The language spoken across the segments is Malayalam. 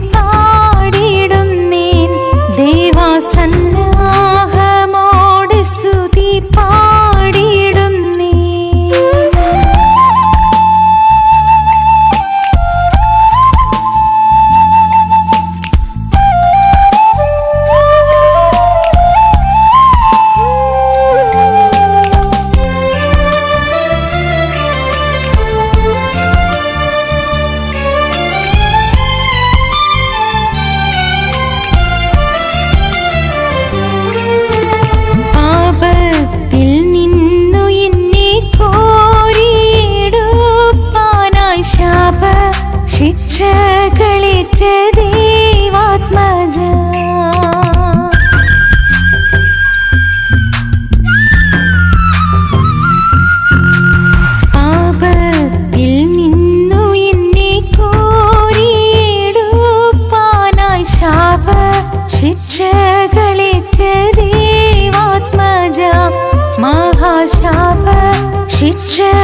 people ശിക്ഷകളേറ്റ ദൈവാത്മജ. പാപത്തിൽ നിന്നു എന്നെ കോരിയെടുപ്പാനായി ശാപ ശിക്ഷകളേറ്റ ദൈവാത്മജ. മഹാശാപ ശിക്ഷകളേറ്റ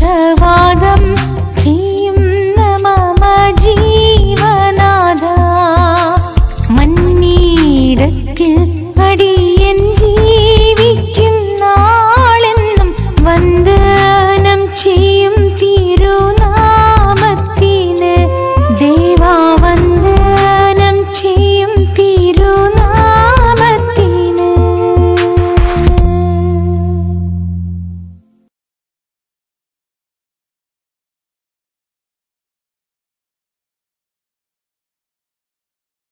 Russia